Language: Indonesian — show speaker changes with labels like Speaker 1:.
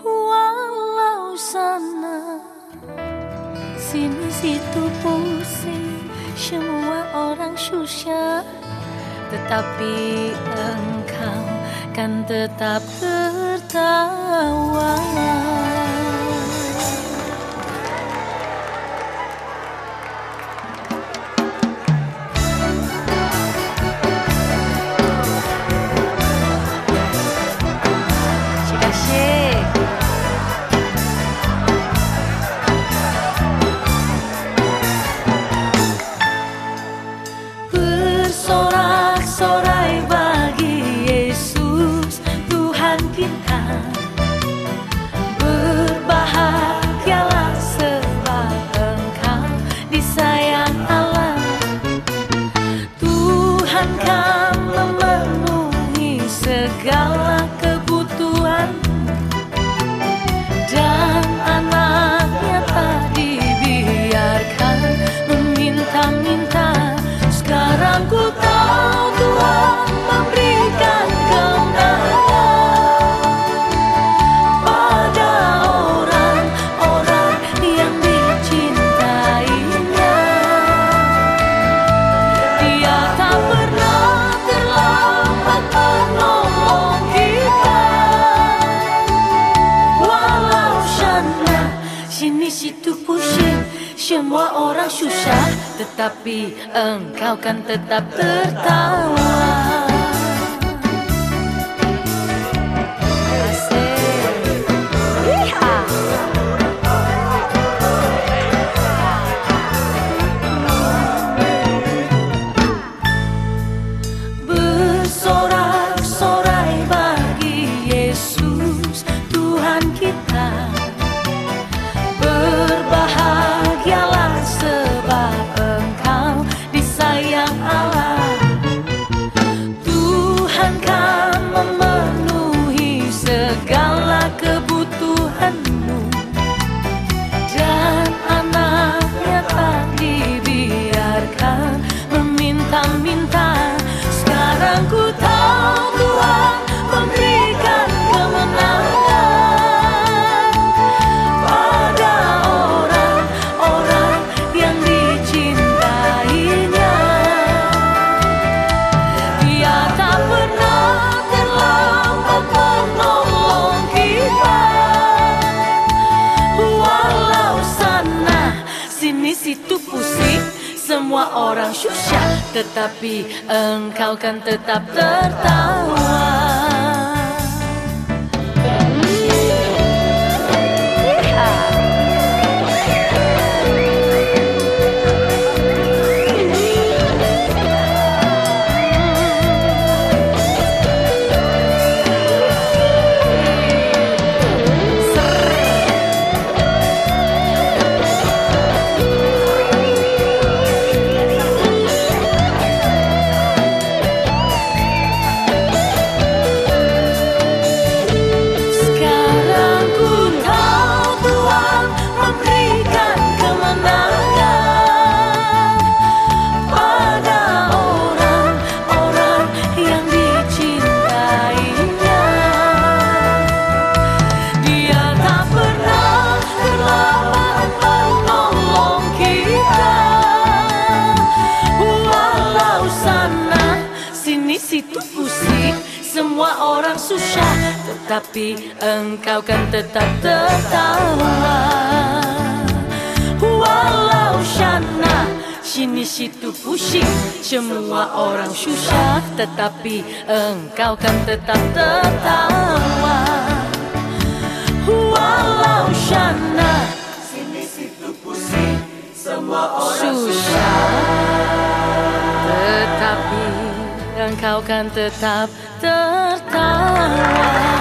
Speaker 1: Walau sana Sini situ pusing Semua orang susah. Tetapi engkau kan tetap tertawa Semua orang susah. Tetapi engkau kan tetap tertawa Semua orang susah Tetapi engkau kan tetap tertawa Semua orang susah Tetapi engkau kan tetap tertawa Walau sana Sini situ pusing. Semua orang susah Tetapi engkau kan tetap tertawa Walau sana Sini situ pusing. Semua orang susah engkau kan tetap tertawa.